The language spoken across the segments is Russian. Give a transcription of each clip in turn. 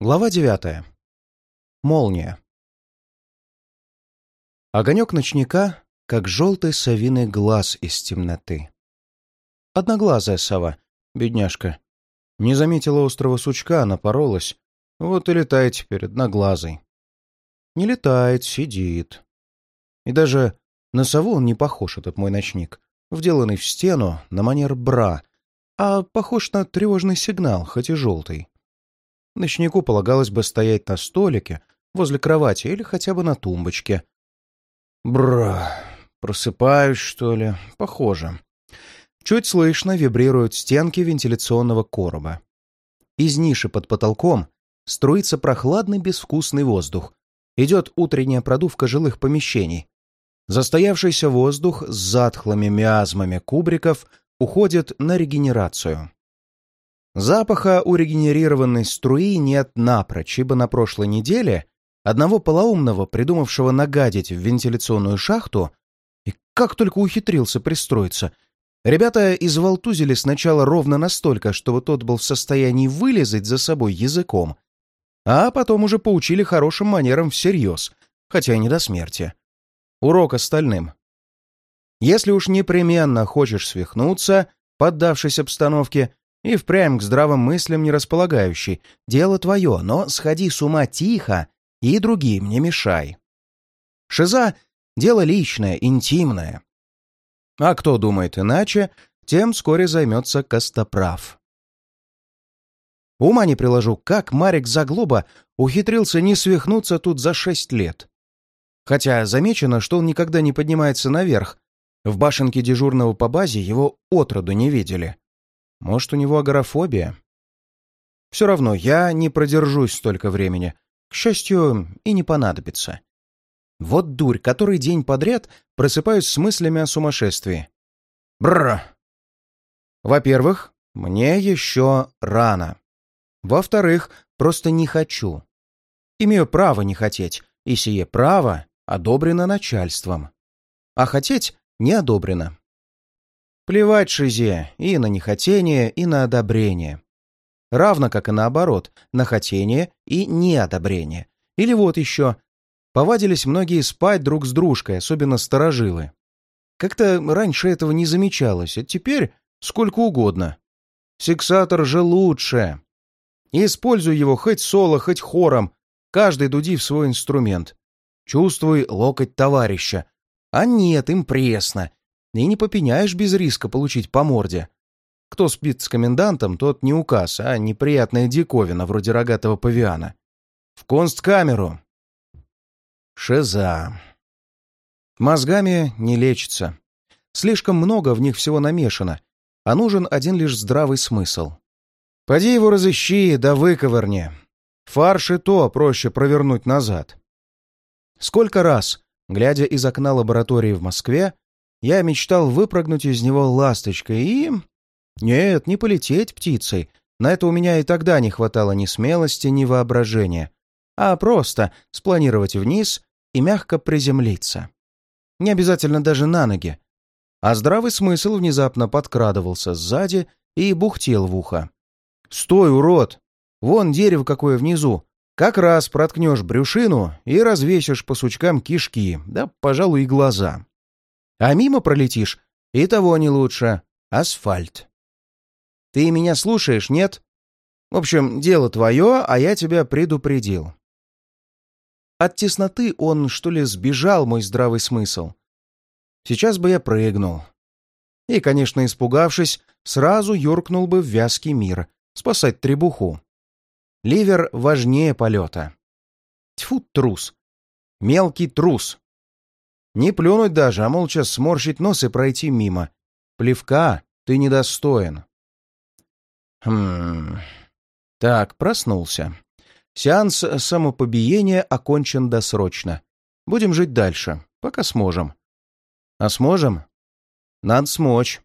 Глава девятая. Молния. Огонек ночника, как желтый совиный глаз из темноты. Одноглазая сова, бедняжка. Не заметила острого сучка, напоролась. Вот и летает теперь одноглазый. Не летает, сидит. И даже на сову он не похож, этот мой ночник, вделанный в стену на манер бра, а похож на тревожный сигнал, хоть и желтый. Ночнику полагалось бы стоять на столике, возле кровати или хотя бы на тумбочке. Бра, просыпаюсь, что ли? Похоже. Чуть слышно вибрируют стенки вентиляционного короба. Из ниши под потолком струится прохладный безвкусный воздух. Идет утренняя продувка жилых помещений. Застоявшийся воздух с затхлыми миазмами кубриков уходит на регенерацию. Запаха у регенерированной струи нет напрочь, ибо на прошлой неделе одного полоумного, придумавшего нагадить в вентиляционную шахту, и как только ухитрился пристроиться, ребята изволтузили сначала ровно настолько, чтобы тот был в состоянии вылезать за собой языком, а потом уже поучили хорошим манерам всерьез, хотя и не до смерти. Урок остальным. Если уж непременно хочешь свихнуться, поддавшись обстановке, и впрямь к здравым мыслям не располагающий. Дело твое, но сходи с ума тихо и другим не мешай. Шиза — дело личное, интимное. А кто думает иначе, тем вскоре займется Костоправ. Ума не приложу, как Марик Заглоба ухитрился не свихнуться тут за шесть лет. Хотя замечено, что он никогда не поднимается наверх. В башенке дежурного по базе его отроду не видели. Может, у него агорафобия? Все равно я не продержусь столько времени. К счастью, и не понадобится. Вот дурь, который день подряд просыпаюсь с мыслями о сумасшествии. Бррр! Во-первых, мне еще рано. Во-вторых, просто не хочу. Имею право не хотеть, и сие право одобрено начальством. А хотеть не одобрено. Плевать Шизе и на нехотение, и на одобрение. Равно как и наоборот, на хотение и неодобрение. Или вот еще. Повадились многие спать друг с дружкой, особенно старожилы. Как-то раньше этого не замечалось, а теперь сколько угодно. Сексатор же лучше. И используй его хоть соло, хоть хором, каждый дуди в свой инструмент. Чувствуй локоть товарища. А нет, им пресно, и не попеняешь без риска получить по морде. Кто спит с комендантом, тот не указ, а неприятная диковина, вроде рогатого павиана. В консткамеру. Шеза. Мозгами не лечится. Слишком много в них всего намешано, а нужен один лишь здравый смысл. Поди его разыщи, да выковырни. Фарш и то проще провернуть назад. Сколько раз, глядя из окна лаборатории в Москве, я мечтал выпрыгнуть из него ласточкой и... Нет, не полететь птицей. На это у меня и тогда не хватало ни смелости, ни воображения. А просто спланировать вниз и мягко приземлиться. Не обязательно даже на ноги. А здравый смысл внезапно подкрадывался сзади и бухтел в ухо. «Стой, урод! Вон дерево какое внизу. Как раз проткнешь брюшину и развесишь по сучкам кишки, да, пожалуй, и глаза. А мимо пролетишь, и того не лучше. Асфальт. Ты меня слушаешь, нет? В общем, дело твое, а я тебя предупредил. От тесноты он, что ли, сбежал, мой здравый смысл. Сейчас бы я прыгнул. И, конечно, испугавшись, сразу юркнул бы в вязкий мир, спасать требуху. Ливер важнее полета. Тьфу, трус. Мелкий трус. Не плюнуть даже, а молча сморщить нос и пройти мимо. Плевка ты недостоин. Хм... Так, проснулся. Сеанс самопобиения окончен досрочно. Будем жить дальше, пока сможем. А сможем? Надо смочь.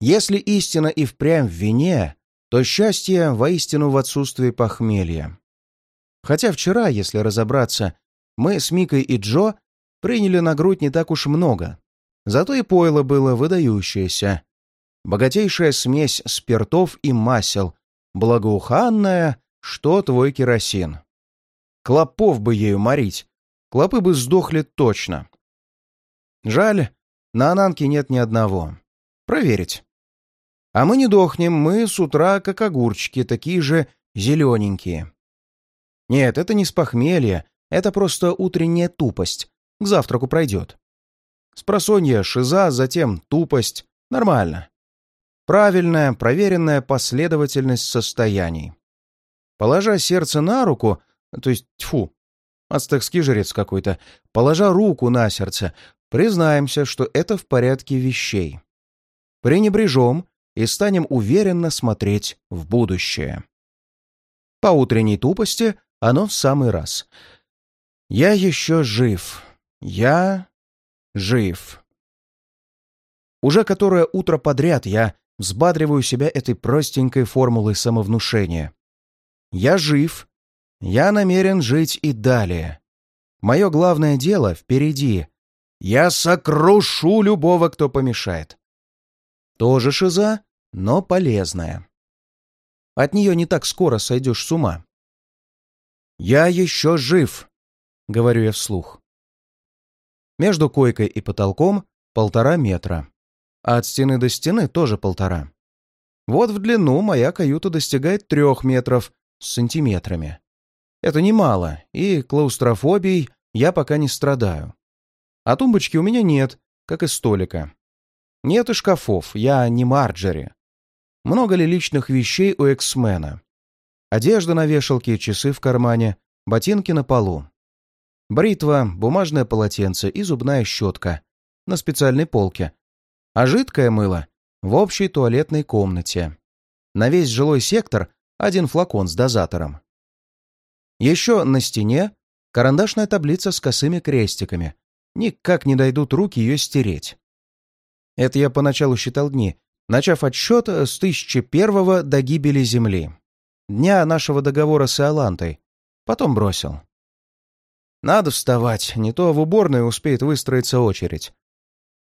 Если истина и впрямь в вине, то счастье воистину в отсутствии похмелья. Хотя вчера, если разобраться, мы с Микой и Джо приняли на грудь не так уж много. Зато и пойло было выдающееся. Богатейшая смесь спиртов и масел, благоуханная, что твой керосин. Клопов бы ею морить. Клопы бы сдохли точно. Жаль, на Ананке нет ни одного. Проверить. А мы не дохнем, мы с утра как огурчики, такие же зелененькие. Нет, это не с похмелья, это просто утренняя тупость. К завтраку пройдет. Спросонья, шиза, затем тупость. Нормально. Правильная, проверенная последовательность состояний. Положа сердце на руку, то есть, тьфу, ацтекский жрец какой-то, положа руку на сердце, признаемся, что это в порядке вещей. Пренебрежем и станем уверенно смотреть в будущее. По утренней тупости оно в самый раз. Я еще жив. Я жив. Уже которое утро подряд я взбадриваю себя этой простенькой формулой самовнушения. Я жив. Я намерен жить и далее. Мое главное дело впереди. Я сокрушу любого, кто помешает. Тоже шиза, но полезная. От нее не так скоро сойдешь с ума. «Я еще жив», — говорю я вслух. Между койкой и потолком полтора метра, а от стены до стены тоже полтора. Вот в длину моя каюта достигает трех метров с сантиметрами. Это немало, и клаустрофобией я пока не страдаю. А тумбочки у меня нет, как и столика. Нет и шкафов, я не Марджери. Много ли личных вещей у эксмена? Одежда на вешалке, часы в кармане, ботинки на полу. Бритва, бумажное полотенце и зубная щетка на специальной полке. А жидкое мыло в общей туалетной комнате. На весь жилой сектор один флакон с дозатором. Еще на стене карандашная таблица с косыми крестиками. Никак не дойдут руки ее стереть. Это я поначалу считал дни, начав отсчет с 1001 до гибели Земли. Дня нашего договора с Иолантой. Потом бросил. Надо вставать, не то в уборной успеет выстроиться очередь.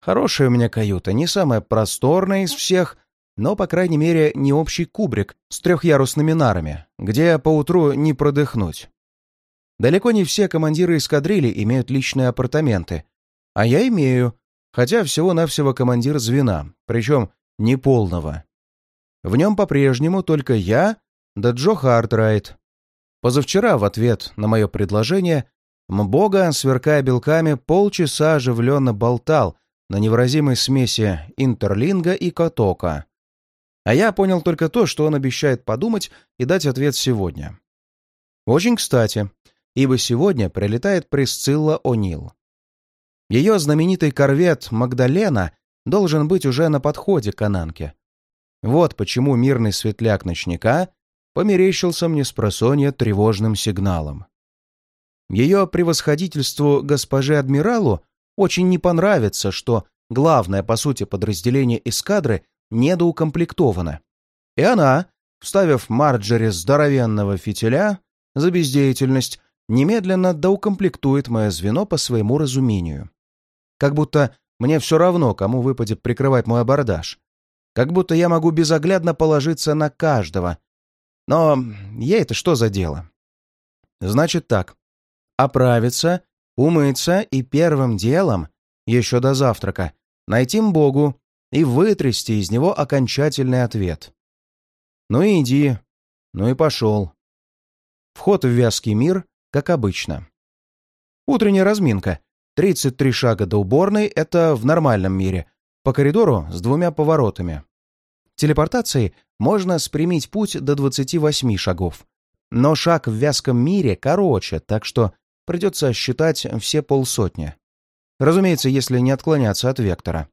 Хорошая у меня каюта, не самая просторная из всех, но, по крайней мере, не общий кубрик с трехъярусными нарами, где поутру не продыхнуть. Далеко не все командиры эскадрильи имеют личные апартаменты, а я имею, хотя всего-навсего командир звена, причем неполного. В нем по-прежнему только я да Джо Хартрайт. Позавчера в ответ на мое предложение Мбога, сверкая белками, полчаса оживленно болтал на невыразимой смеси интерлинга и котока. А я понял только то, что он обещает подумать и дать ответ сегодня. Очень кстати, ибо сегодня прилетает Присцилла О'Нил. Ее знаменитый корвет «Магдалена» должен быть уже на подходе к Ананке. Вот почему мирный светляк ночника померещился мне с просонья тревожным сигналом. Ее превосходительству госпоже адмиралу очень не понравится, что главное, по сути, подразделение эскадры недоукомплектовано. И она, вставив Марджери здоровенного фитиля за бездеятельность, немедленно доукомплектует мое звено по своему разумению. Как будто мне все равно, кому выпадет прикрывать мой абордаж. Как будто я могу безоглядно положиться на каждого. Но ей это что за дело? Значит так. Оправиться, умыться и первым делом, еще до завтрака, найти Богу и вытрясти из него окончательный ответ. Ну и иди, ну и пошел. Вход в вязкий мир, как обычно. Утренняя разминка, 33 шага до уборной — это в нормальном мире. По коридору с двумя поворотами. Телепортацией можно спрямить путь до 28 шагов. Но шаг в вязком мире короче, так что придется считать все полсотни. Разумеется, если не отклоняться от вектора.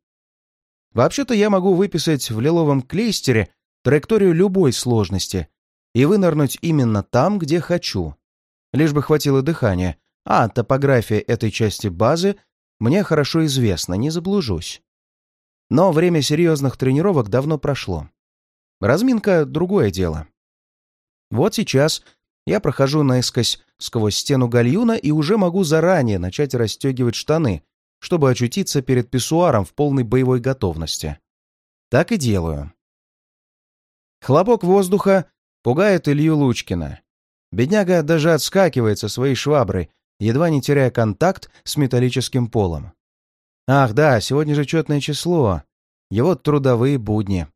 Вообще-то я могу выписать в лиловом клейстере траекторию любой сложности и вынырнуть именно там, где хочу. Лишь бы хватило дыхания, а топография этой части базы мне хорошо известна, не заблужусь. Но время серьезных тренировок давно прошло. Разминка — другое дело. Вот сейчас я прохожу наискось сквозь стену гальюна и уже могу заранее начать расстегивать штаны, чтобы очутиться перед писсуаром в полной боевой готовности. Так и делаю. Хлопок воздуха пугает Илью Лучкина, Бедняга даже отскакивает со своей шваброй, едва не теряя контакт с металлическим полом. Ах да, сегодня же четное число. Его трудовые будни.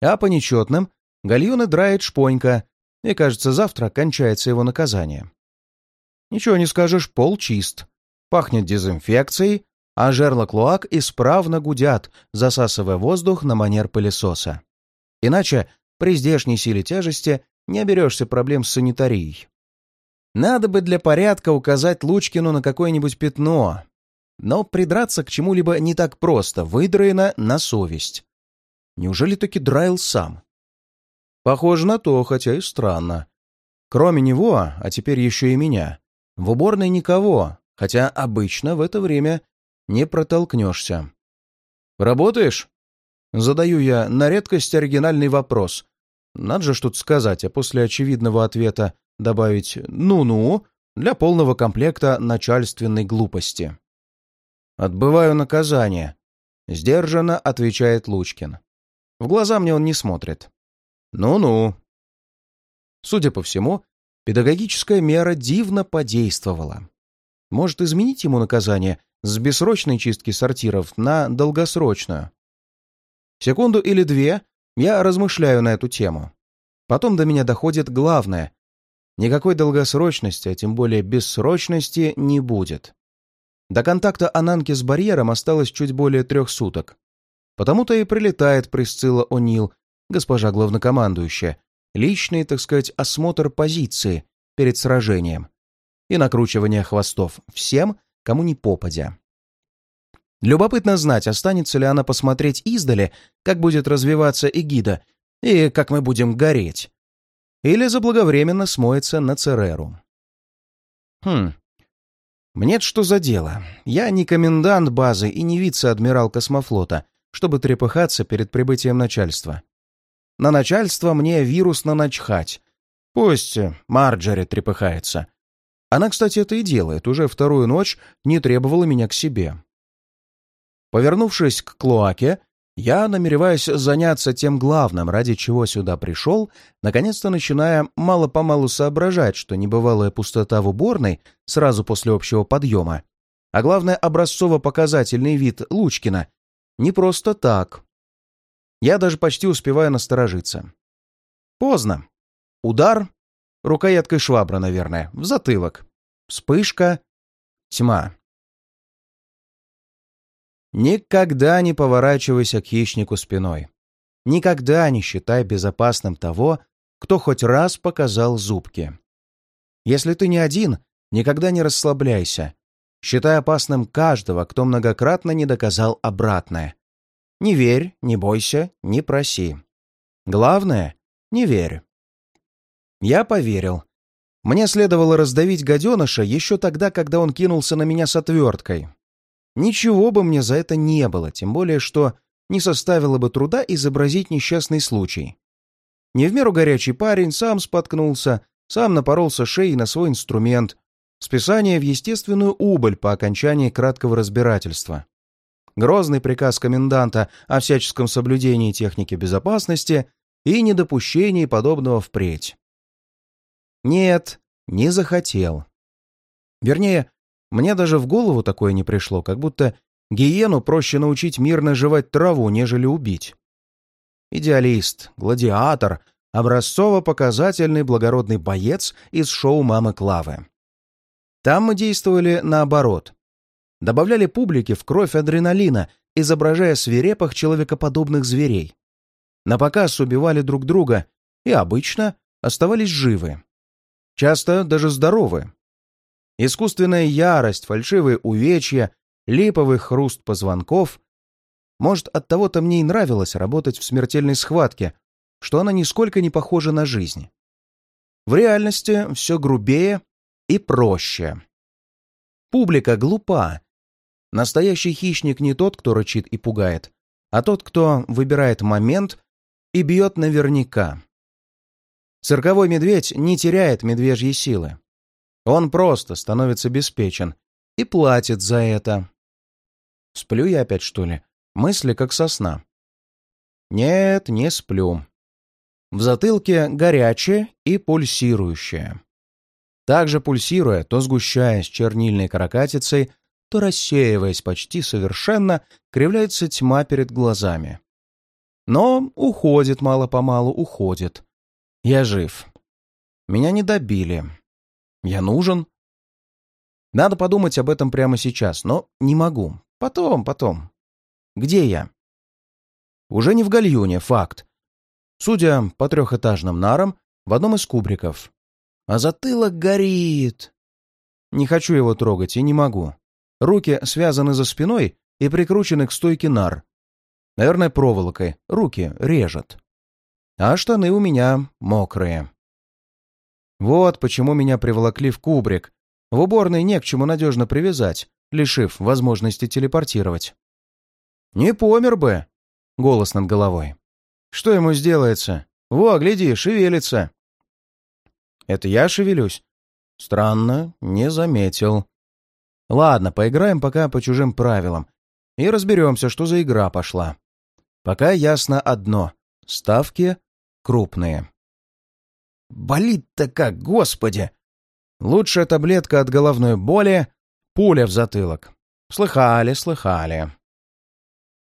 А по нечетным гальюны драет шпонька, и, кажется, завтра кончается его наказание. Ничего не скажешь, пол чист. Пахнет дезинфекцией, а жерла клоак исправно гудят, засасывая воздух на манер пылесоса. Иначе при здешней силе тяжести не оберешься проблем с санитарией. Надо бы для порядка указать Лучкину на какое-нибудь пятно. Но придраться к чему-либо не так просто, выдроено на совесть. Неужели таки драил сам? Похоже на то, хотя и странно. Кроме него, а теперь еще и меня, в уборной никого, хотя обычно в это время не протолкнешься. «Работаешь?» Задаю я на редкость оригинальный вопрос. Надо же что-то сказать, а после очевидного ответа добавить «ну-ну» для полного комплекта начальственной глупости. «Отбываю наказание», — сдержанно отвечает Лучкин. В глаза мне он не смотрит. «Ну-ну». Судя по всему, педагогическая мера дивно подействовала. Может изменить ему наказание с бессрочной чистки сортиров на долгосрочную? Секунду или две я размышляю на эту тему. Потом до меня доходит главное. Никакой долгосрочности, а тем более бессрочности, не будет. До контакта Ананки с барьером осталось чуть более трех суток. Потому-то и прилетает Присцилла О'Нил, госпожа главнокомандующая, личный, так сказать, осмотр позиции перед сражением и накручивание хвостов всем, кому не попадя. Любопытно знать, останется ли она посмотреть издали, как будет развиваться эгида, и как мы будем гореть. Или заблаговременно смоется на Цереру. Хм. Мне что за дело? Я не комендант базы и не вице-адмирал космофлота, чтобы трепыхаться перед прибытием начальства. На начальство мне вирусно начхать. Пусть Марджери трепыхается. Она, кстати, это и делает. Уже вторую ночь не требовала меня к себе. Повернувшись к клоаке, я намереваюсь заняться тем главным, ради чего сюда пришел, наконец-то начиная мало-помалу соображать, что небывалая пустота в уборной сразу после общего подъема, а главное образцово-показательный вид Лучкина, не просто так. Я даже почти успеваю насторожиться. Поздно. Удар, рукояткой швабра, наверное, в затылок. Вспышка, тьма. Никогда не поворачивайся к хищнику спиной. Никогда не считай безопасным того, кто хоть раз показал зубки. Если ты не один, никогда не расслабляйся. Считай опасным каждого, кто многократно не доказал обратное. Не верь, не бойся, не проси. Главное — не верь. Я поверил. Мне следовало раздавить гаденыша еще тогда, когда он кинулся на меня с отверткой. Ничего бы мне за это не было, тем более, что не составило бы труда изобразить несчастный случай. Не в меру горячий парень сам споткнулся, сам напоролся шеей на свой инструмент, списание в естественную убыль по окончании краткого разбирательства. Грозный приказ коменданта о всяческом соблюдении техники безопасности и недопущении подобного впредь. Нет, не захотел. Вернее, мне даже в голову такое не пришло, как будто гиену проще научить мирно жевать траву, нежели убить. Идеалист, гладиатор, образцово-показательный благородный боец из шоу «Мамы Клавы». Там мы действовали наоборот. Добавляли публике в кровь адреналина, изображая свирепых человекоподобных зверей. На показ убивали друг друга и обычно оставались живы. Часто даже здоровы. Искусственная ярость, фальшивые увечья, липовый хруст позвонков. Может, от того-то мне и нравилось работать в смертельной схватке, что она нисколько не похожа на жизнь. В реальности все грубее и проще. Публика глупа. Настоящий хищник не тот, кто рычит и пугает, а тот, кто выбирает момент и бьет наверняка. Цирковой медведь не теряет медвежьей силы. Он просто становится беспечен и платит за это. Сплю я опять, что ли? Мысли как сосна. Нет, не сплю. В затылке горячее и пульсирующее. Также пульсируя, то сгущаясь чернильной каракатицей, то рассеиваясь почти совершенно, кривляется тьма перед глазами. Но уходит мало-помалу, уходит. Я жив. Меня не добили. Я нужен. Надо подумать об этом прямо сейчас, но не могу. Потом, потом. Где я? Уже не в гальюне, факт. Судя по трехэтажным нарам, в одном из кубриков. А затылок горит. Не хочу его трогать и не могу. Руки связаны за спиной и прикручены к стойке нар. Наверное, проволокой. Руки режет. А штаны у меня мокрые. Вот почему меня приволокли в кубрик. В уборной не к чему надежно привязать, лишив возможности телепортировать. «Не помер бы!» — голос над головой. «Что ему сделается? Во, гляди, шевелится!» «Это я шевелюсь?» «Странно, не заметил». «Ладно, поиграем пока по чужим правилам и разберемся, что за игра пошла. Пока ясно одно — ставки крупные». «Болит-то как, господи!» «Лучшая таблетка от головной боли — пуля в затылок. Слыхали, слыхали».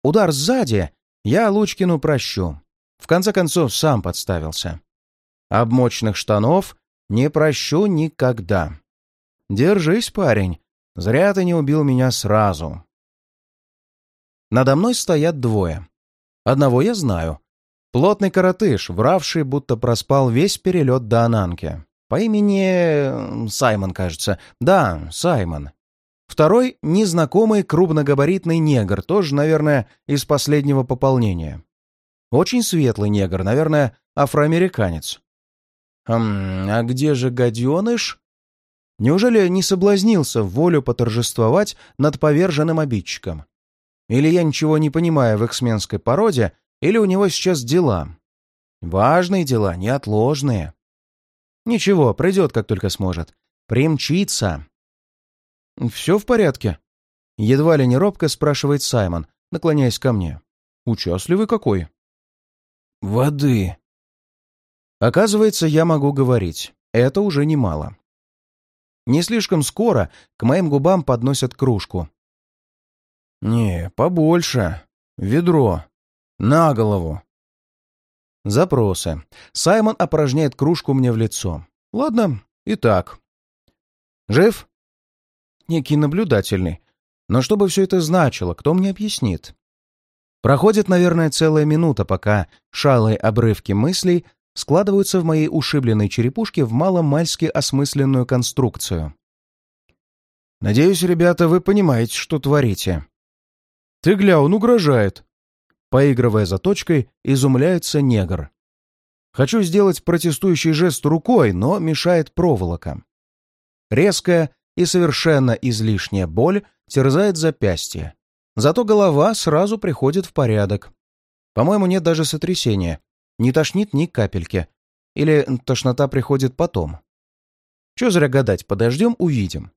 Удар сзади я Лучкину прощу. В конце концов, сам подставился. Обмочных штанов не прощу никогда. Держись, парень. Зря ты не убил меня сразу. Надо мной стоят двое. Одного я знаю. Плотный коротыш, вравший, будто проспал весь перелет до Ананки. По имени... Саймон, кажется. Да, Саймон. Второй — незнакомый крупногабаритный негр, тоже, наверное, из последнего пополнения. Очень светлый негр, наверное, афроамериканец. Хм, а где же гаденыш? Неужели не соблазнился в волю поторжествовать над поверженным обидчиком? Или я ничего не понимаю в эксменской породе, или у него сейчас дела? Важные дела, неотложные. Ничего, придет, как только сможет. Примчится. «Все в порядке?» Едва ли не робко спрашивает Саймон, наклоняясь ко мне. «Участливый какой?» «Воды». Оказывается, я могу говорить. Это уже немало. Не слишком скоро к моим губам подносят кружку. «Не, побольше. Ведро. На голову». Запросы. Саймон опорожняет кружку мне в лицо. Ладно, и так. «Жив?» некий наблюдательный. Но что бы все это значило, кто мне объяснит? Проходит, наверное, целая минута, пока шалые обрывки мыслей складываются в моей ушибленной черепушке в маломальски осмысленную конструкцию. «Надеюсь, ребята, вы понимаете, что творите». «Ты гля, он угрожает!» Поигрывая за точкой, изумляется негр. Хочу сделать протестующий жест рукой, но мешает проволока. Резкая, и совершенно излишняя боль терзает запястье. Зато голова сразу приходит в порядок. По-моему, нет даже сотрясения. Не тошнит ни капельки. Или тошнота приходит потом. Че зря гадать, подождем, увидим.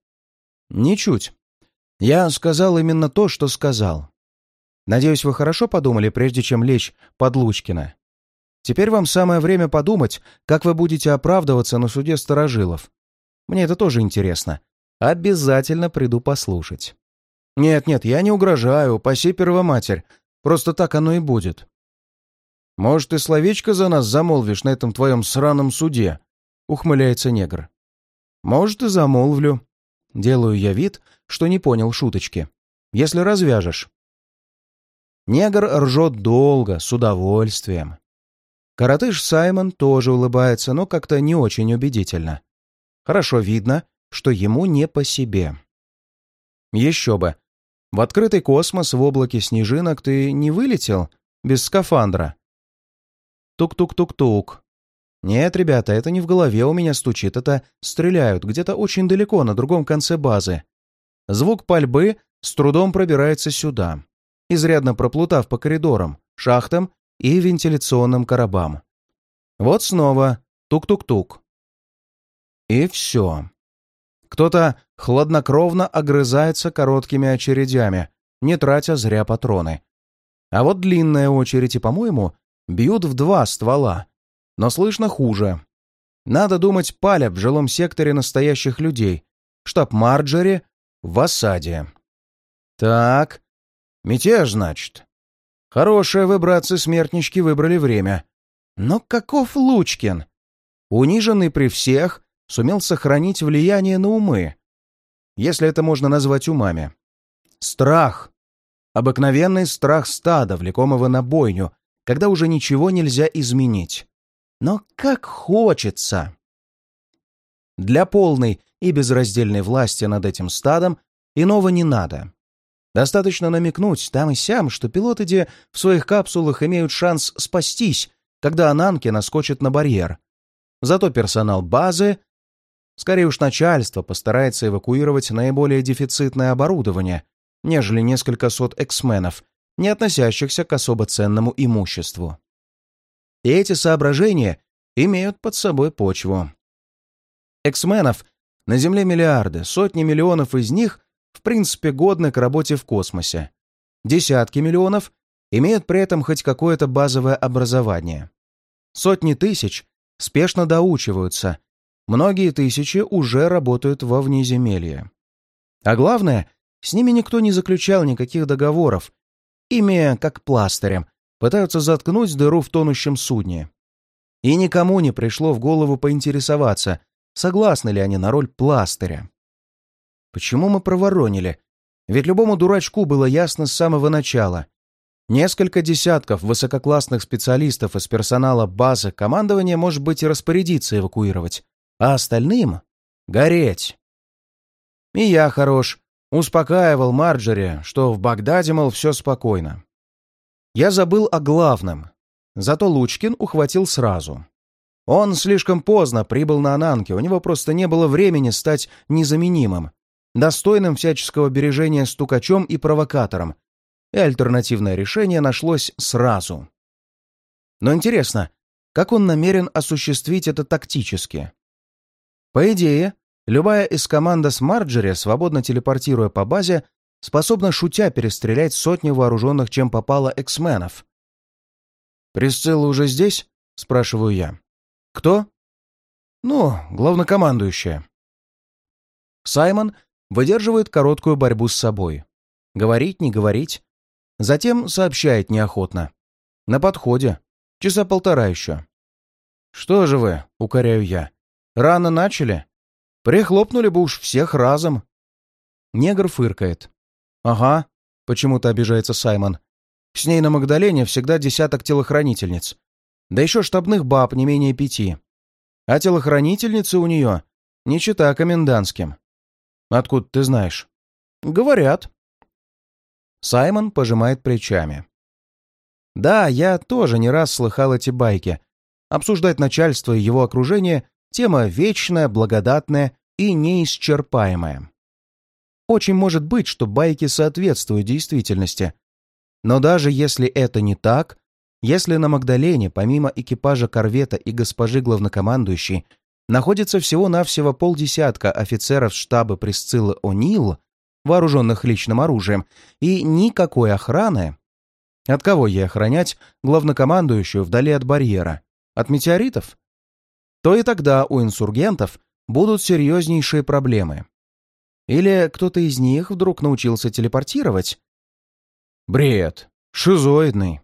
Ничуть. Я сказал именно то, что сказал. Надеюсь, вы хорошо подумали, прежде чем лечь под Лучкина. Теперь вам самое время подумать, как вы будете оправдываться на суде старожилов. Мне это тоже интересно, Обязательно приду послушать. Нет-нет, я не угрожаю, паси первоматерь. Просто так оно и будет. Может, ты словечко за нас замолвишь на этом твоем сраном суде? Ухмыляется негр. Может, и замолвлю. Делаю я вид, что не понял шуточки. Если развяжешь. Негр ржет долго, с удовольствием. Коротыш Саймон тоже улыбается, но как-то не очень убедительно. Хорошо видно, что ему не по себе. Еще бы. В открытый космос в облаке снежинок ты не вылетел без скафандра. Тук-тук-тук-тук. Нет, ребята, это не в голове у меня стучит, это стреляют где-то очень далеко, на другом конце базы. Звук пальбы с трудом пробирается сюда, изрядно проплутав по коридорам, шахтам и вентиляционным коробам. Вот снова тук-тук-тук. И все. Кто-то хладнокровно огрызается короткими очередями, не тратя зря патроны. А вот длинные очереди, по-моему, бьют в два ствола, но слышно хуже. Надо думать, палят в жилом секторе настоящих людей. Штаб Марджери в осаде. Так, мятеж, значит. Хорошее вы, братцы-смертнички, выбрали время. Но каков Лучкин? Униженный при всех, сумел сохранить влияние на умы, если это можно назвать умами. Страх. Обыкновенный страх стада, влекомого на бойню, когда уже ничего нельзя изменить. Но как хочется! Для полной и безраздельной власти над этим стадом иного не надо. Достаточно намекнуть там и сям, что пилоты де в своих капсулах имеют шанс спастись, когда Ананки наскочит на барьер. Зато персонал базы, скорее уж начальство, постарается эвакуировать наиболее дефицитное оборудование, нежели несколько сот эксменов, не относящихся к особо ценному имуществу. И эти соображения имеют под собой почву. Эксменов на Земле миллиарды, сотни миллионов из них в принципе годны к работе в космосе. Десятки миллионов имеют при этом хоть какое-то базовое образование. Сотни тысяч спешно доучиваются, многие тысячи уже работают во внеземелье. А главное, с ними никто не заключал никаких договоров, ими, как пластырем, пытаются заткнуть дыру в тонущем судне. И никому не пришло в голову поинтересоваться, согласны ли они на роль пластыря. Почему мы проворонили? Ведь любому дурачку было ясно с самого начала. Несколько десятков высококлассных специалистов из персонала базы командования, может быть, и распорядиться эвакуировать, а остальным — гореть. И я хорош. Успокаивал Марджери, что в Багдаде, мол, все спокойно. Я забыл о главном. Зато Лучкин ухватил сразу. Он слишком поздно прибыл на Ананке, у него просто не было времени стать незаменимым достойным всяческого бережения стукачом и провокатором, и альтернативное решение нашлось сразу. Но интересно, как он намерен осуществить это тактически? По идее, любая из команда с Марджери, свободно телепортируя по базе, способна шутя перестрелять сотни вооруженных чем попало эксменов. «Присцилла уже здесь?» — спрашиваю я. «Кто?» «Ну, главнокомандующая». Саймон выдерживает короткую борьбу с собой. Говорить, не говорить. Затем сообщает неохотно. На подходе. Часа полтора еще. «Что же вы?» — укоряю я. «Рано начали? Прихлопнули бы уж всех разом». Негр фыркает. «Ага», — почему-то обижается Саймон. «С ней на Магдалене всегда десяток телохранительниц. Да еще штабных баб не менее пяти. А телохранительницы у нее не чита комендантским. Откуда ты знаешь? Говорят. Саймон пожимает плечами. Да, я тоже не раз слыхал эти байки. Обсуждать начальство и его окружение — тема вечная, благодатная и неисчерпаемая. Очень может быть, что байки соответствуют действительности. Но даже если это не так, если на Магдалене, помимо экипажа корвета и госпожи главнокомандующей, находится всего-навсего полдесятка офицеров штаба Присциллы О'Нил, вооруженных личным оружием, и никакой охраны. От кого ей охранять главнокомандующую вдали от барьера? От метеоритов? То и тогда у инсургентов будут серьезнейшие проблемы. Или кто-то из них вдруг научился телепортировать? Бред. Шизоидный.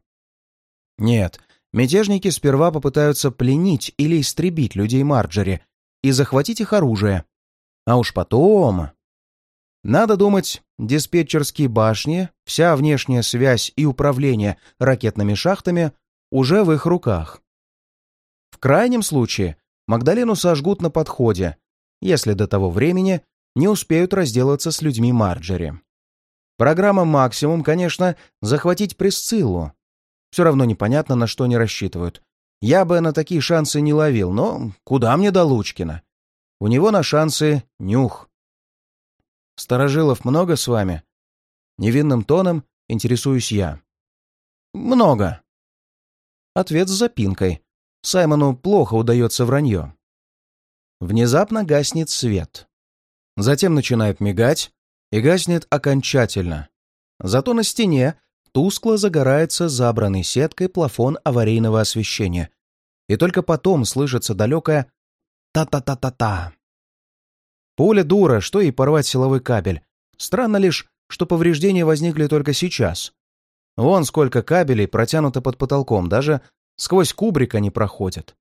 Нет, Мятежники сперва попытаются пленить или истребить людей Марджери и захватить их оружие. А уж потом... Надо думать, диспетчерские башни, вся внешняя связь и управление ракетными шахтами уже в их руках. В крайнем случае Магдалену сожгут на подходе, если до того времени не успеют разделаться с людьми Марджери. Программа «Максимум», конечно, захватить Присциллу, все равно непонятно, на что они рассчитывают. Я бы на такие шансы не ловил, но куда мне до Лучкина? У него на шансы нюх. Старожилов много с вами? Невинным тоном интересуюсь я. Много. Ответ с запинкой. Саймону плохо удается вранье. Внезапно гаснет свет. Затем начинает мигать и гаснет окончательно. Зато на стене тускло загорается забранный сеткой плафон аварийного освещения. И только потом слышится далекое Та-та-та-та-та. Пуля дура, что и порвать силовой кабель. Странно лишь, что повреждения возникли только сейчас. Вон сколько кабелей протянуто под потолком, даже сквозь кубрик они проходят.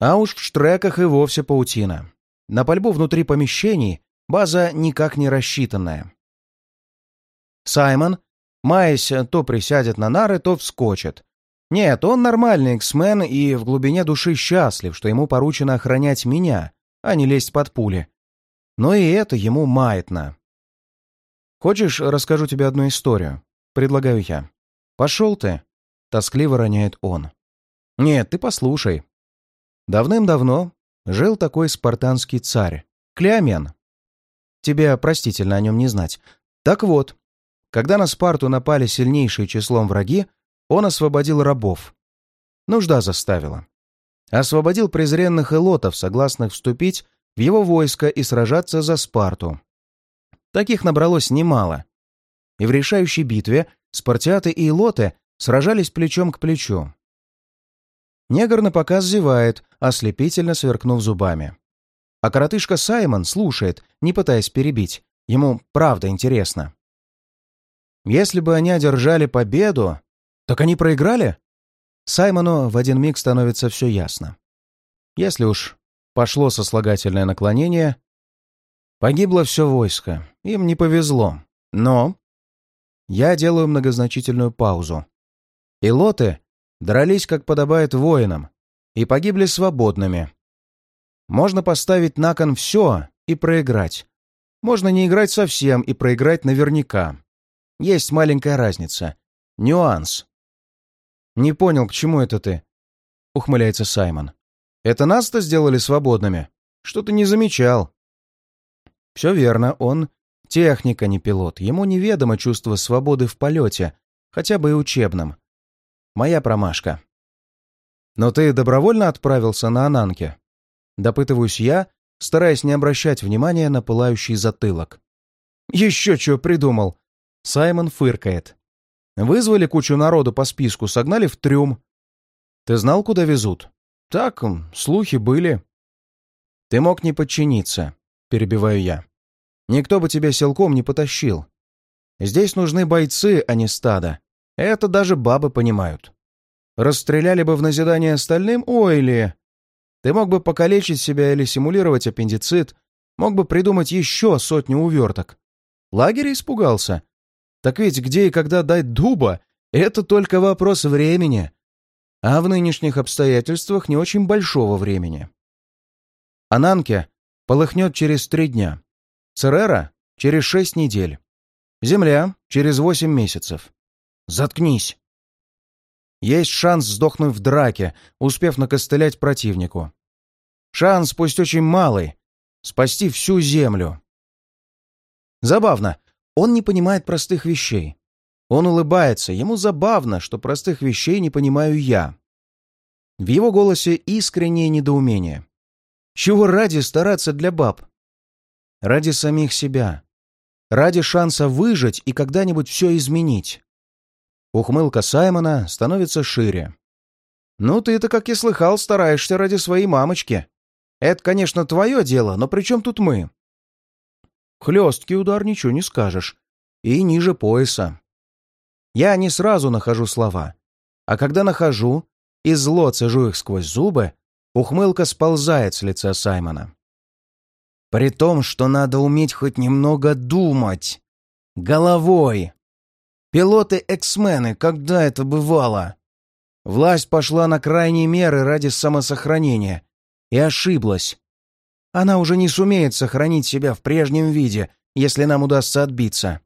А уж в штреках и вовсе паутина. На пальбу внутри помещений база никак не рассчитанная. Саймон, маясь, то присядет на нары, то вскочит. Нет, он нормальный эксмен и в глубине души счастлив, что ему поручено охранять меня, а не лезть под пули. Но и это ему маятно. «Хочешь, расскажу тебе одну историю?» — предлагаю я. «Пошел ты!» — тоскливо роняет он. «Нет, ты послушай. Давным-давно жил такой спартанский царь, Клеомен. Тебе простительно о нем не знать. Так вот, когда на Спарту напали сильнейшие числом враги, он освободил рабов. Нужда заставила. Освободил презренных элотов, согласных вступить в его войско и сражаться за Спарту. Таких набралось немало. И в решающей битве спартиаты и элоты сражались плечом к плечу. Негр на показ зевает, ослепительно сверкнув зубами. А коротышка Саймон слушает, не пытаясь перебить. Ему правда интересно. Если бы они одержали победу, так они проиграли? Саймону в один миг становится все ясно. Если уж пошло сослагательное наклонение, погибло все войско, им не повезло. Но я делаю многозначительную паузу. И лоты дрались, как подобает воинам, и погибли свободными. Можно поставить на кон все и проиграть. Можно не играть совсем и проиграть наверняка. Есть маленькая разница. Нюанс. «Не понял, к чему это ты?» — ухмыляется Саймон. «Это нас-то сделали свободными? Что-то не замечал». «Все верно, он техник, а не пилот. Ему неведомо чувство свободы в полете, хотя бы и учебном. Моя промашка». «Но ты добровольно отправился на Ананке?» Допытываюсь я, стараясь не обращать внимания на пылающий затылок. «Еще что придумал!» Саймон фыркает. Вызвали кучу народу по списку, согнали в трюм. Ты знал, куда везут? Так, слухи были. Ты мог не подчиниться, перебиваю я. Никто бы тебя силком не потащил. Здесь нужны бойцы, а не стадо. Это даже бабы понимают. Расстреляли бы в назидание остальным, ой ли. Ты мог бы покалечить себя или симулировать аппендицит, мог бы придумать еще сотню уверток. Лагерь испугался, так ведь где и когда дать дуба — это только вопрос времени. А в нынешних обстоятельствах не очень большого времени. Ананке полыхнет через три дня. Церера — через шесть недель. Земля — через восемь месяцев. Заткнись. Есть шанс сдохнуть в драке, успев накостылять противнику. Шанс, пусть очень малый, спасти всю землю. Забавно, он не понимает простых вещей. Он улыбается, ему забавно, что простых вещей не понимаю я. В его голосе искреннее недоумение. Чего ради стараться для баб? Ради самих себя. Ради шанса выжить и когда-нибудь все изменить. Ухмылка Саймона становится шире. «Ну, ты-то, как я слыхал, стараешься ради своей мамочки. Это, конечно, твое дело, но при чем тут мы? Хлесткий удар, ничего не скажешь. И ниже пояса. Я не сразу нахожу слова. А когда нахожу и зло цежу их сквозь зубы, ухмылка сползает с лица Саймона. При том, что надо уметь хоть немного думать. Головой. Пилоты-эксмены, когда это бывало? Власть пошла на крайние меры ради самосохранения. И ошиблась. Она уже не сумеет сохранить себя в прежнем виде, если нам удастся отбиться.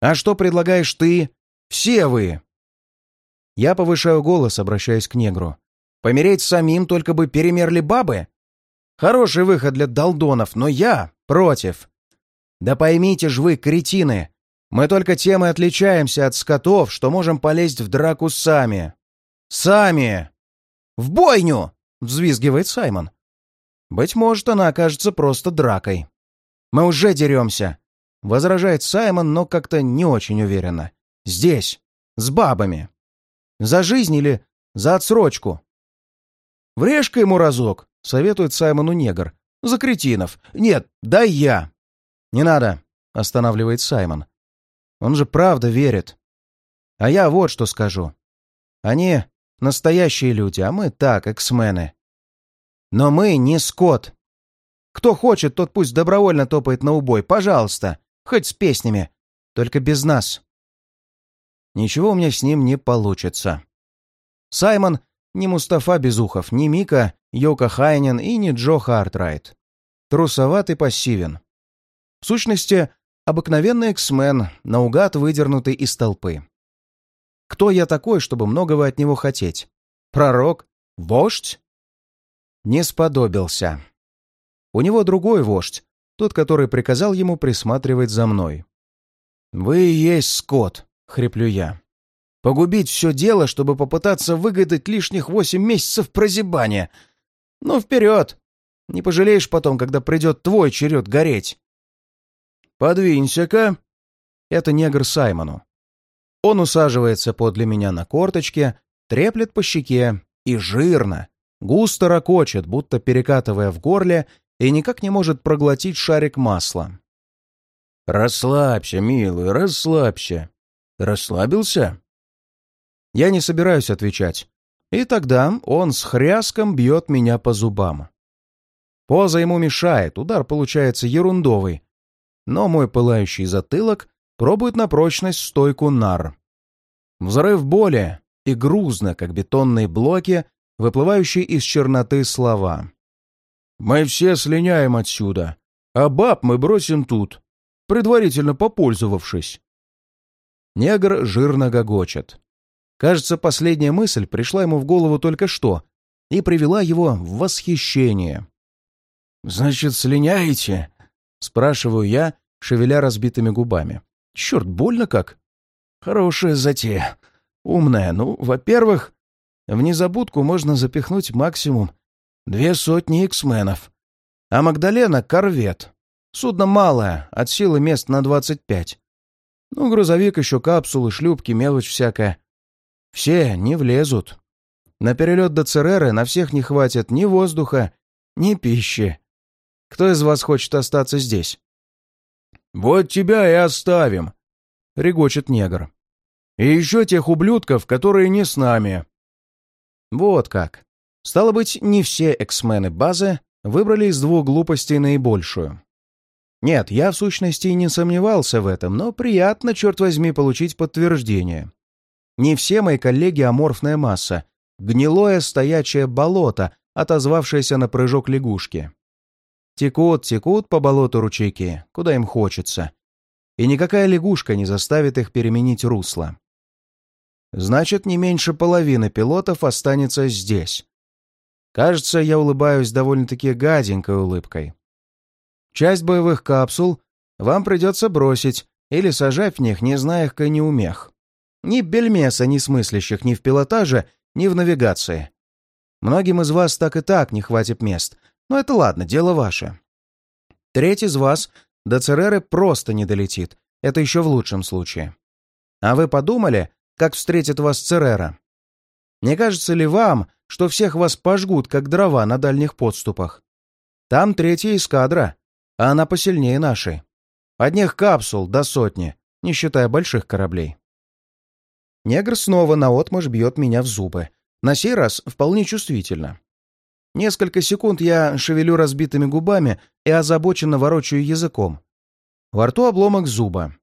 А что предлагаешь ты? Все вы!» Я повышаю голос, обращаясь к негру. «Помереть самим, только бы перемерли бабы? Хороший выход для долдонов, но я против. Да поймите ж вы, кретины, мы только тем и отличаемся от скотов, что можем полезть в драку сами. Сами! В бойню!» — взвизгивает Саймон. Быть может, она окажется просто дракой. Мы уже деремся, — возражает Саймон, но как-то не очень уверенно. Здесь, с бабами. За жизнь или за отсрочку? Врежь-ка ему разок, — советует Саймону негр. «За кретинов! Нет, дай я!» «Не надо!» — останавливает Саймон. «Он же правда верит. А я вот что скажу. Они настоящие люди, а мы так, эксмены. Но мы не скот. Кто хочет, тот пусть добровольно топает на убой, пожалуйста, хоть с песнями, только без нас. Ничего у меня с ним не получится. Саймон не Мустафа Безухов, не Мика Йока Хайнен и не Джо Хартрайт. Трусоват и пассивен. В сущности, обыкновенный эксмен, наугад выдернутый из толпы. Кто я такой, чтобы многого от него хотеть? Пророк? Вождь? Не сподобился. У него другой вождь, тот, который приказал ему присматривать за мной. «Вы и есть скот», — хриплю я. «Погубить все дело, чтобы попытаться выгадать лишних восемь месяцев прозябания. Ну, вперед! Не пожалеешь потом, когда придет твой черед гореть». «Подвинься-ка!» Это негр Саймону. Он усаживается подле меня на корточке, треплет по щеке и жирно, густо ракочет, будто перекатывая в горле, и никак не может проглотить шарик масла. «Расслабься, милый, расслабься. Расслабился?» Я не собираюсь отвечать. И тогда он с хряском бьет меня по зубам. Поза ему мешает, удар получается ерундовый. Но мой пылающий затылок пробует на прочность стойку нар. Взрыв боли и грузно, как бетонные блоки, выплывающие из черноты слова. «Мы все слиняем отсюда, а баб мы бросим тут, предварительно попользовавшись». Негр жирно гогочет. Кажется, последняя мысль пришла ему в голову только что и привела его в восхищение. «Значит, слиняете?» — спрашиваю я, шевеля разбитыми губами. «Черт, больно как?» «Хорошая затея. Умная. Ну, во-первых, в незабудку можно запихнуть максимум две сотни иксменов. А Магдалена — корвет. Судно малое, от силы мест на двадцать пять. Ну, грузовик еще капсулы, шлюпки, мелочь всякая. Все не влезут. На перелет до Цереры на всех не хватит ни воздуха, ни пищи. Кто из вас хочет остаться здесь? «Вот тебя и оставим», — регочет негр. «И еще тех ублюдков, которые не с нами». Вот как. Стало быть, не все эксмены базы выбрали из двух глупостей наибольшую. Нет, я в сущности не сомневался в этом, но приятно, черт возьми, получить подтверждение. Не все мои коллеги аморфная масса, гнилое стоячее болото, отозвавшееся на прыжок лягушки. Текут, текут по болоту ручейки, куда им хочется. И никакая лягушка не заставит их переменить русло. Значит, не меньше половины пилотов останется здесь. Кажется, я улыбаюсь довольно-таки гаденькой улыбкой. Часть боевых капсул вам придется бросить или сажать в них, не зная их ни умех. Ни бельмеса, ни смыслящих ни в пилотаже, ни в навигации. Многим из вас так и так не хватит мест, но это ладно, дело ваше. Треть из вас до Цереры просто не долетит. Это еще в лучшем случае. А вы подумали, как встретит вас Церера? Не кажется ли вам, что всех вас пожгут, как дрова на дальних подступах? Там третья эскадра, а она посильнее нашей. Одних капсул до сотни, не считая больших кораблей. Негр снова наотмашь бьет меня в зубы. На сей раз вполне чувствительно. Несколько секунд я шевелю разбитыми губами и озабоченно ворочаю языком. Во рту обломок зуба.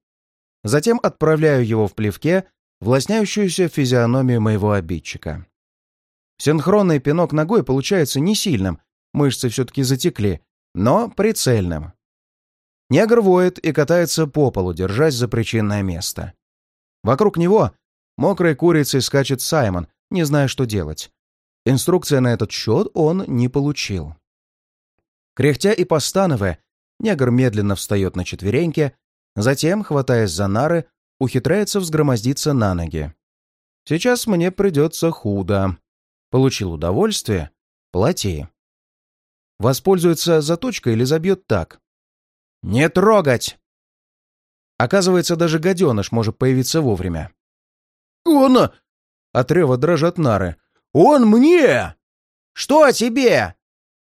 Затем отправляю его в плевке в лосняющуюся физиономию моего обидчика. Синхронный пинок ногой получается не сильным, мышцы все-таки затекли, но прицельным. Негр воет и катается по полу, держась за причинное место. Вокруг него мокрой курицей скачет Саймон, не зная, что делать. Инструкция на этот счет он не получил. Кряхтя и постановая, негр медленно встает на четвереньки, затем, хватаясь за нары, ухитряется взгромоздиться на ноги. Сейчас мне придется худо. Получил удовольствие — плати. Воспользуется заточкой или забьет так? «Не трогать!» Оказывается, даже гаденыш может появиться вовремя. «Он...» — от рева дрожат нары. «Он мне!» «Что тебе?»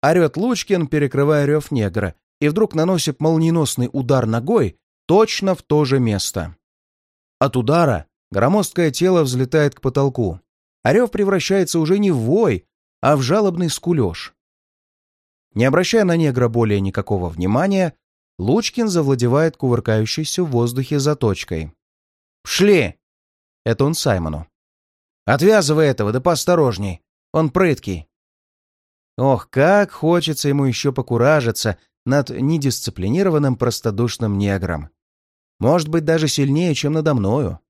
орет Лучкин, перекрывая рев негра, и вдруг наносит молниеносный удар ногой точно в то же место. От удара громоздкое тело взлетает к потолку, а рев превращается уже не в вой, а в жалобный скулеж. Не обращая на негра более никакого внимания, Лучкин завладевает кувыркающейся в воздухе заточкой. «Шли!» — это он Саймону. «Отвязывай этого, да поосторожней. Он прыткий». Ох, как хочется ему еще покуражиться над недисциплинированным простодушным негром. Может быть, даже сильнее, чем надо мною.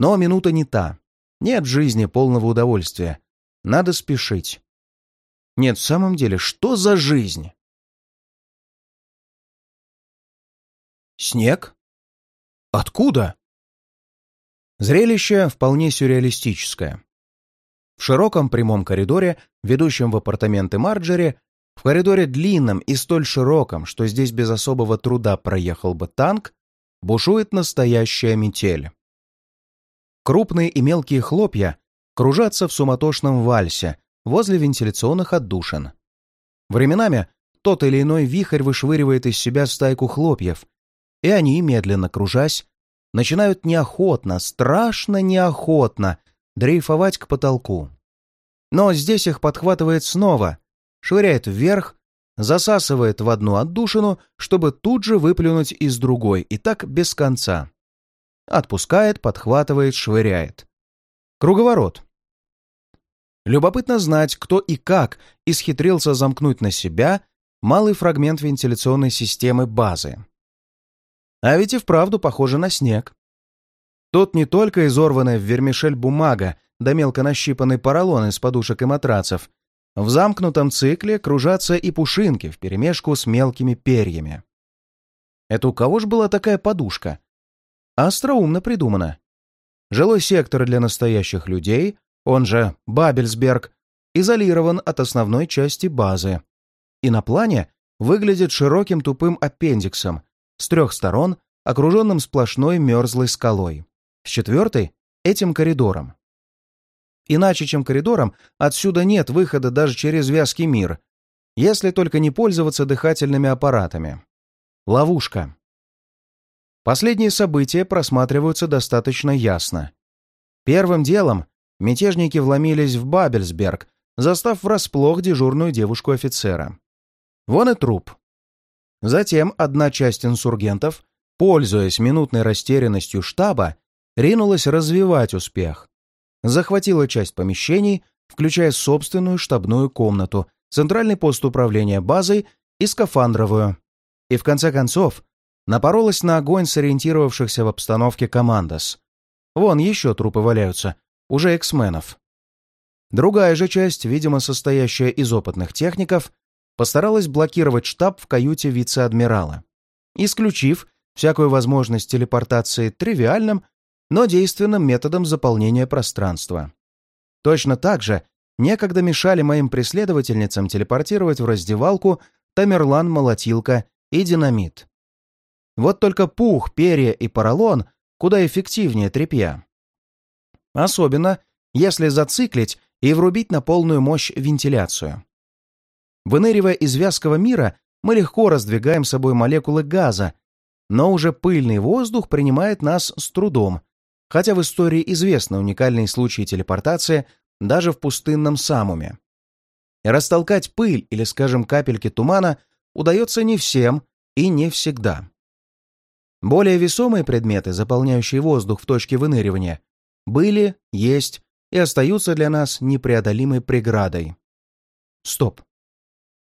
Но минута не та. Нет в жизни полного удовольствия. Надо спешить. Нет, в самом деле, что за жизнь? Снег? Откуда? Зрелище вполне сюрреалистическое. В широком прямом коридоре, ведущем в апартаменты Марджери, в коридоре длинном и столь широком, что здесь без особого труда проехал бы танк, бушует настоящая метель. Крупные и мелкие хлопья кружатся в суматошном вальсе, возле вентиляционных отдушин. Временами тот или иной вихрь вышвыривает из себя стайку хлопьев, и они, медленно кружась, начинают неохотно, страшно неохотно дрейфовать к потолку. Но здесь их подхватывает снова, швыряет вверх, засасывает в одну отдушину, чтобы тут же выплюнуть из другой, и так без конца. Отпускает, подхватывает, швыряет. Круговорот. Любопытно знать, кто и как исхитрился замкнуть на себя малый фрагмент вентиляционной системы базы. А ведь и вправду похоже на снег. Тут не только изорванная в вермишель бумага да мелко нащипанный поролон из подушек и матрацев. В замкнутом цикле кружатся и пушинки вперемешку с мелкими перьями. Это у кого ж была такая подушка? Остроумно придумано. Жилой сектор для настоящих людей он же Бабельсберг, изолирован от основной части базы. И на плане выглядит широким тупым аппендиксом, с трех сторон окруженным сплошной мерзлой скалой, с четвертой — этим коридором. Иначе, чем коридором, отсюда нет выхода даже через вязкий мир, если только не пользоваться дыхательными аппаратами. Ловушка. Последние события просматриваются достаточно ясно. Первым делом мятежники вломились в Бабельсберг, застав врасплох дежурную девушку-офицера. Вон и труп. Затем одна часть инсургентов, пользуясь минутной растерянностью штаба, ринулась развивать успех. Захватила часть помещений, включая собственную штабную комнату, центральный пост управления базой и скафандровую. И в конце концов напоролась на огонь сориентировавшихся в обстановке командос. Вон еще трупы валяются, уже эксменов. Другая же часть, видимо, состоящая из опытных техников, постаралась блокировать штаб в каюте вице-адмирала, исключив всякую возможность телепортации тривиальным, но действенным методом заполнения пространства. Точно так же некогда мешали моим преследовательницам телепортировать в раздевалку Тамерлан, молотилка и динамит. Вот только пух, перья и поролон куда эффективнее тряпья. Особенно, если зациклить и врубить на полную мощь вентиляцию. Выныривая из вязкого мира, мы легко раздвигаем собой молекулы газа, но уже пыльный воздух принимает нас с трудом, хотя в истории известны уникальные случаи телепортации даже в пустынном Самуме. Растолкать пыль или, скажем, капельки тумана удается не всем и не всегда. Более весомые предметы, заполняющие воздух в точке выныривания, были, есть и остаются для нас непреодолимой преградой. Стоп.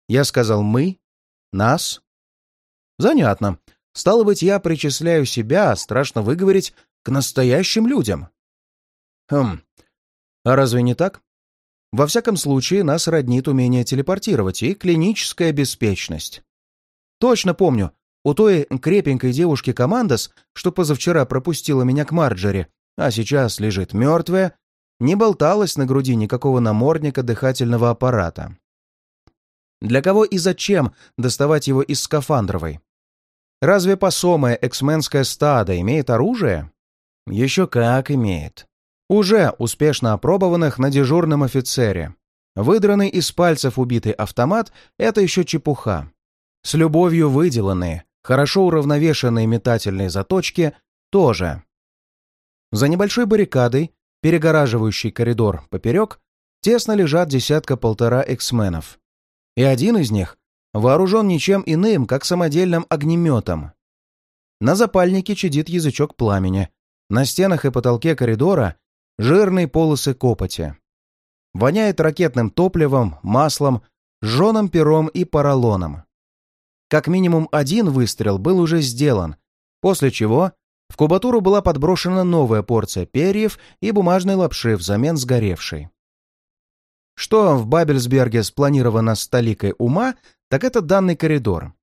Я сказал «мы», «нас». Занятно. Стало быть, я причисляю себя, страшно выговорить, к настоящим людям. Хм, а разве не так? Во всяком случае, нас роднит умение телепортировать и клиническая беспечность. Точно помню, у той крепенькой девушки Командос, что позавчера пропустила меня к Марджери, а сейчас лежит мертвая, не болталось на груди никакого намордника дыхательного аппарата. Для кого и зачем доставать его из скафандровой? Разве посомое эксменское стадо имеет оружие? Еще как имеет. Уже успешно опробованных на дежурном офицере. Выдранный из пальцев убитый автомат — это еще чепуха. С любовью выделанные, хорошо уравновешенные метательные заточки — тоже. За небольшой баррикадой, перегораживающей коридор поперек, тесно лежат десятка-полтора эксменов. И один из них вооружен ничем иным, как самодельным огнеметом. На запальнике чадит язычок пламени. На стенах и потолке коридора жирные полосы копоти. Воняет ракетным топливом, маслом, жженым пером и поролоном. Как минимум один выстрел был уже сделан, после чего в кубатуру была подброшена новая порция перьев и бумажной лапши взамен сгоревшей. Что в Бабельсберге спланировано столикой ума, так это данный коридор.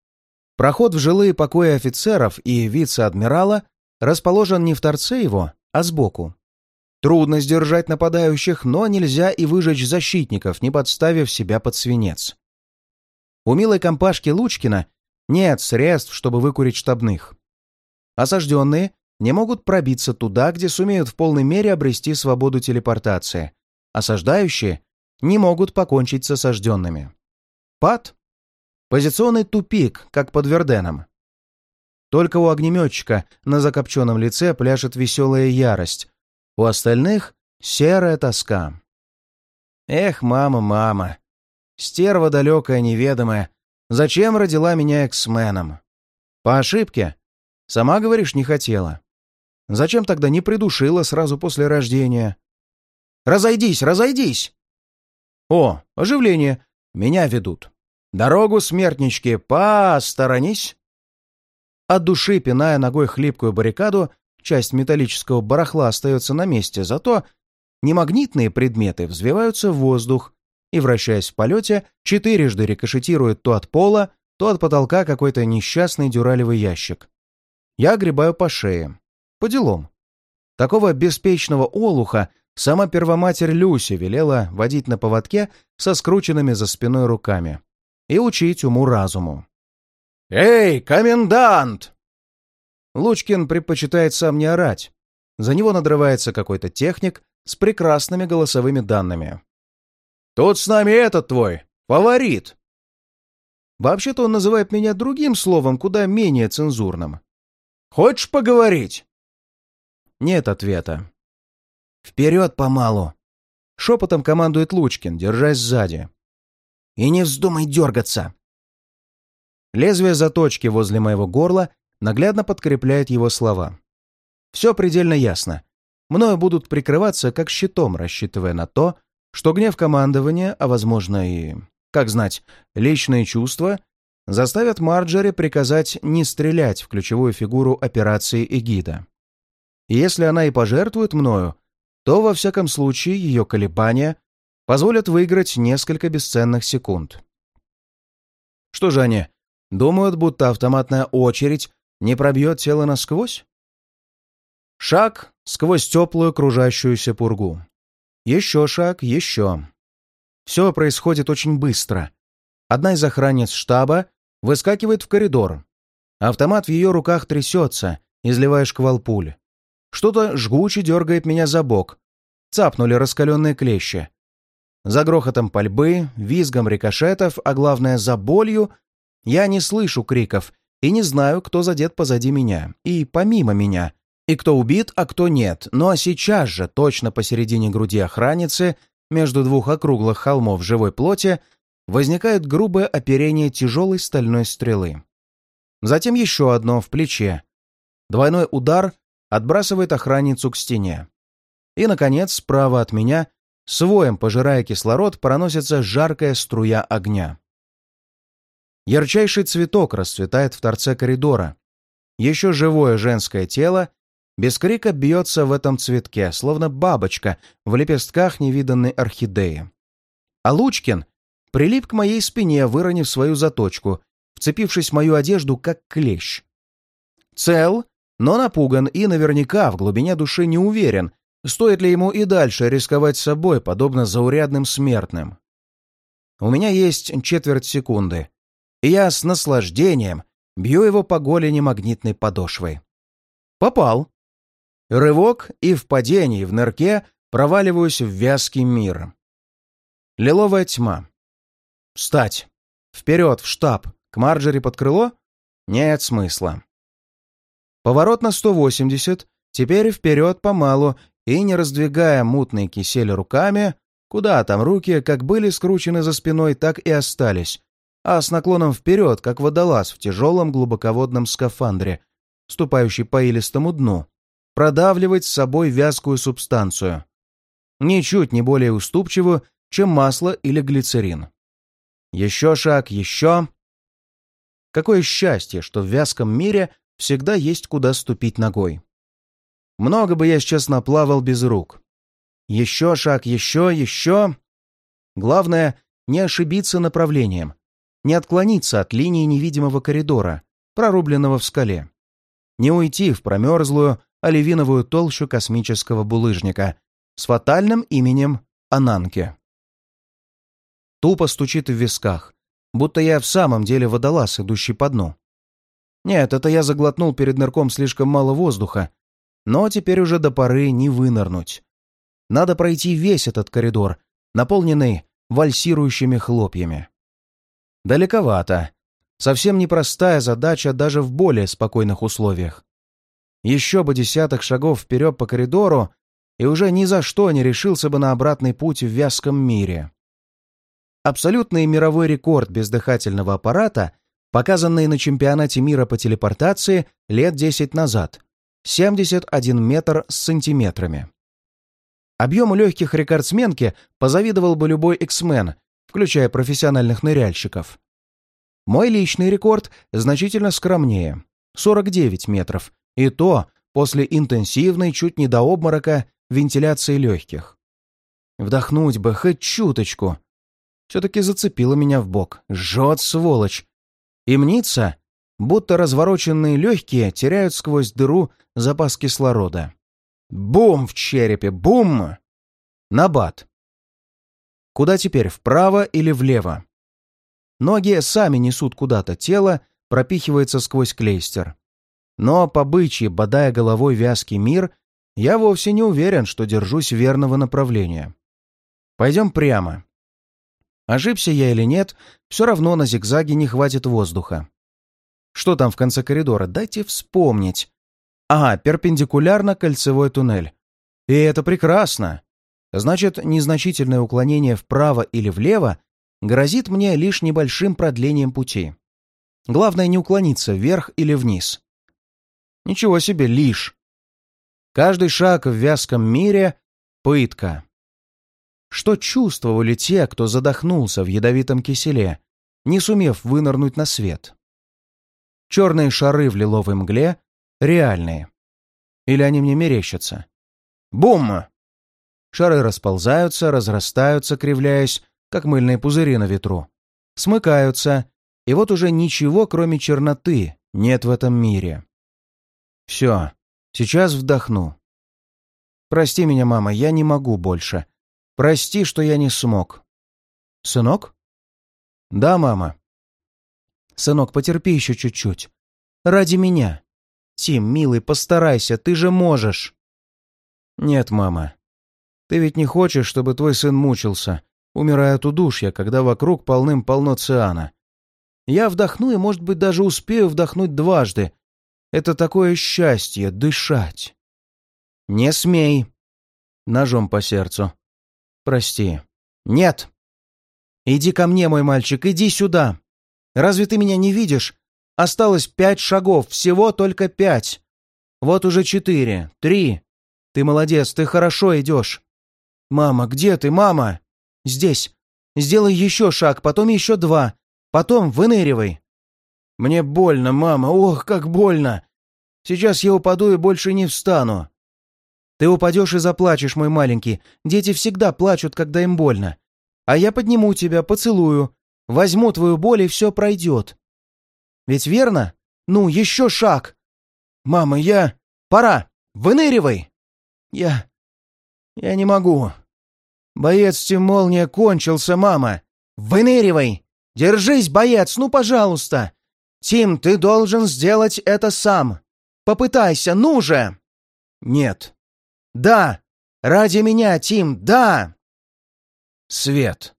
Проход в жилые покои офицеров и вице-адмирала расположен не в торце его, а сбоку. Трудно сдержать нападающих, но нельзя и выжечь защитников, не подставив себя под свинец. У милой компашки Лучкина нет средств, чтобы выкурить штабных. Осажденные не могут пробиться туда, где сумеют в полной мере обрести свободу телепортации. Осаждающие не могут покончить с осажденными. Пад — позиционный тупик, как под Верденом. Только у огнеметчика на закопченном лице пляшет веселая ярость, у остальных — серая тоска. Эх, мама, мама, стерва далекая, неведомая, зачем родила меня эксменом? По ошибке? Сама, говоришь, не хотела. Зачем тогда не придушила сразу после рождения? Разойдись, разойдись! О, оживление! Меня ведут. Дорогу, смертнички, посторонись! От души, пиная ногой хлипкую баррикаду, часть металлического барахла остается на месте, зато немагнитные предметы взвиваются в воздух и, вращаясь в полете, четырежды рикошетируют то от пола, то от потолка какой-то несчастный дюралевый ящик. Я огребаю по шее. По делам. Такого беспечного олуха сама первоматерь Люси велела водить на поводке со скрученными за спиной руками и учить уму-разуму. «Эй, комендант!» Лучкин предпочитает сам не орать. За него надрывается какой-то техник с прекрасными голосовыми данными. «Тут с нами этот твой, фаворит!» Вообще-то он называет меня другим словом, куда менее цензурным. «Хочешь поговорить?» Нет ответа. «Вперед помалу!» Шепотом командует Лучкин, держась сзади. «И не вздумай дергаться!» Лезвие заточки возле моего горла наглядно подкрепляет его слова. Все предельно ясно. Мною будут прикрываться как щитом, рассчитывая на то, что гнев командования, а возможно и, как знать, личные чувства, заставят Марджори приказать не стрелять в ключевую фигуру операции «Эгида». И если она и пожертвует мною, то, во всяком случае, ее колебания позволят выиграть несколько бесценных секунд. Что же они, думают, будто автоматная очередь не пробьет тело насквозь? Шаг сквозь теплую кружащуюся пургу. Еще шаг, еще. Все происходит очень быстро. Одна из охранниц штаба выскакивает в коридор. Автомат в ее руках трясется, изливая шквал пуль. Что-то жгуче дергает меня за бок. Цапнули раскаленные клещи. За грохотом пальбы, визгом рикошетов, а главное за болью, я не слышу криков и не знаю, кто задет позади меня и помимо меня, и кто убит, а кто нет. Ну а сейчас же, точно посередине груди охранницы, между двух округлых холмов живой плоти, возникает грубое оперение тяжелой стальной стрелы. Затем еще одно в плече. Двойной удар отбрасывает охранницу к стене. И, наконец, справа от меня, своем пожирая кислород, проносится жаркая струя огня. Ярчайший цветок расцветает в торце коридора. Еще живое женское тело без крика бьется в этом цветке, словно бабочка в лепестках невиданной орхидеи. А Лучкин прилип к моей спине, выронив свою заточку, вцепившись в мою одежду, как клещ. Цел, но напуган и наверняка в глубине души не уверен, стоит ли ему и дальше рисковать собой, подобно заурядным смертным. У меня есть четверть секунды, и я с наслаждением бью его по голени магнитной подошвой. Попал. Рывок, и в падении в нырке проваливаюсь в вязкий мир. Лиловая тьма. Встать! Вперед, в штаб! К Марджери под крыло? Нет смысла. Поворот на 180, теперь вперед помалу, и, не раздвигая мутный кисель руками, куда там руки, как были скручены за спиной, так и остались, а с наклоном вперед, как водолаз в тяжелом глубоководном скафандре, ступающий по илистому дну, продавливать с собой вязкую субстанцию. Ничуть не более уступчивую, чем масло или глицерин. Еще шаг, еще. Какое счастье, что в вязком мире всегда есть куда ступить ногой. Много бы я сейчас наплавал без рук. Еще шаг, еще, еще. Главное, не ошибиться направлением, не отклониться от линии невидимого коридора, прорубленного в скале, не уйти в промерзлую оливиновую толщу космического булыжника с фатальным именем Ананки. Тупо стучит в висках, будто я в самом деле водолаз, идущий по дну. Нет, это я заглотнул перед нырком слишком мало воздуха, но теперь уже до поры не вынырнуть. Надо пройти весь этот коридор, наполненный вальсирующими хлопьями. Далековато. Совсем непростая задача даже в более спокойных условиях. Еще бы десяток шагов вперед по коридору, и уже ни за что не решился бы на обратный путь в вязком мире. Абсолютный мировой рекорд бездыхательного аппарата, показанный на чемпионате мира по телепортации лет 10 назад. 71 метр с сантиметрами. Объему легких рекордсменки позавидовал бы любой эксмен, включая профессиональных ныряльщиков. Мой личный рекорд значительно скромнее — 49 метров, и то после интенсивной, чуть не до обморока, вентиляции легких. Вдохнуть бы хоть чуточку. Все-таки зацепило меня в бок. Жжет, сволочь. И мнится, будто развороченные легкие теряют сквозь дыру запас кислорода. Бум в черепе, бум! Набат. Куда теперь, вправо или влево? Ноги сами несут куда-то, тело пропихивается сквозь клейстер. Но по бычьи, бодая головой вязкий мир, я вовсе не уверен, что держусь верного направления. Пойдем прямо. Ошибся я или нет, все равно на зигзаге не хватит воздуха. Что там в конце коридора? Дайте вспомнить. Ага, перпендикулярно кольцевой туннель. И это прекрасно. Значит, незначительное уклонение вправо или влево грозит мне лишь небольшим продлением пути. Главное не уклониться вверх или вниз. Ничего себе, лишь. Каждый шаг в вязком мире — пытка. Что чувствовали те, кто задохнулся в ядовитом киселе, не сумев вынырнуть на свет? Черные шары в лиловой мгле — реальные. Или они мне мерещатся? Бум! Шары расползаются, разрастаются, кривляясь, как мыльные пузыри на ветру. Смыкаются, и вот уже ничего, кроме черноты, нет в этом мире. Все, сейчас вдохну. Прости меня, мама, я не могу больше. Прости, что я не смог. Сынок? Да, мама. Сынок, потерпи еще чуть-чуть. Ради меня. Тим, милый, постарайся, ты же можешь. Нет, мама. Ты ведь не хочешь, чтобы твой сын мучился, умирая от удушья, когда вокруг полным-полно циана. Я вдохну и, может быть, даже успею вдохнуть дважды. Это такое счастье — дышать. Не смей. Ножом по сердцу. Прости. Нет. Иди ко мне, мой мальчик, иди сюда. Разве ты меня не видишь? Осталось пять шагов, всего только пять. Вот уже четыре, три. Ты молодец, ты хорошо идешь. Мама, где ты, мама? Здесь. Сделай еще шаг, потом еще два. Потом выныривай. Мне больно, мама. Ох, как больно. Сейчас я упаду и больше не встану. Ты упадешь и заплачешь, мой маленький. Дети всегда плачут, когда им больно. А я подниму тебя, поцелую. Возьму твою боль, и все пройдет. Ведь верно? Ну, еще шаг. Мама, я... Пора. Выныривай. Я... Я не могу. «Боец Тим-молния кончился, мама! Выныривай! Держись, боец, ну, пожалуйста! Тим, ты должен сделать это сам! Попытайся, ну же!» «Нет». «Да! Ради меня, Тим, да!» Свет.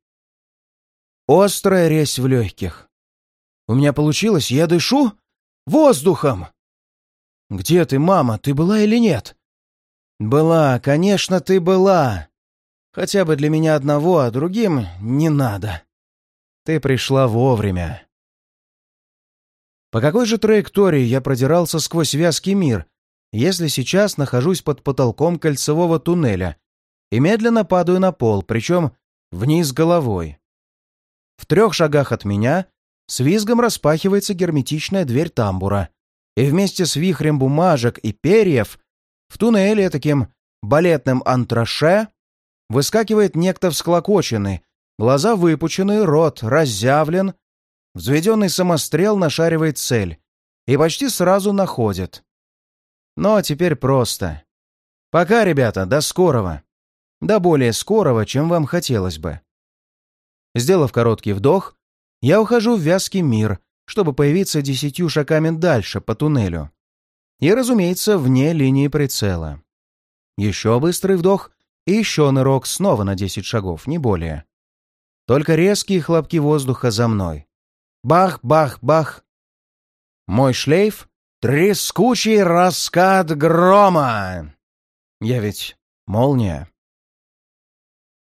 острая резь в легких. У меня получилось, я дышу воздухом. «Где ты, мама? Ты была или нет?» «Была, конечно, ты была. Хотя бы для меня одного, а другим не надо. Ты пришла вовремя». По какой же траектории я продирался сквозь вязкий мир, если сейчас нахожусь под потолком кольцевого туннеля и медленно падаю на пол, причем вниз головой? В трех шагах от меня с визгом распахивается герметичная дверь тамбура, и вместе с вихрем бумажек и перьев в туннеле таким балетным антраше выскакивает некто всклокоченный, глаза выпучены, рот разъявлен, взведенный самострел нашаривает цель и почти сразу находит. Но теперь просто. Пока, ребята, до скорого. До более скорого, чем вам хотелось бы. Сделав короткий вдох, я ухожу в вязкий мир, чтобы появиться десятью шагами дальше по туннелю. И, разумеется, вне линии прицела. Еще быстрый вдох и еще нырок снова на десять шагов, не более. Только резкие хлопки воздуха за мной. Бах-бах-бах. Мой шлейф — трескучий раскат грома. Я ведь молния.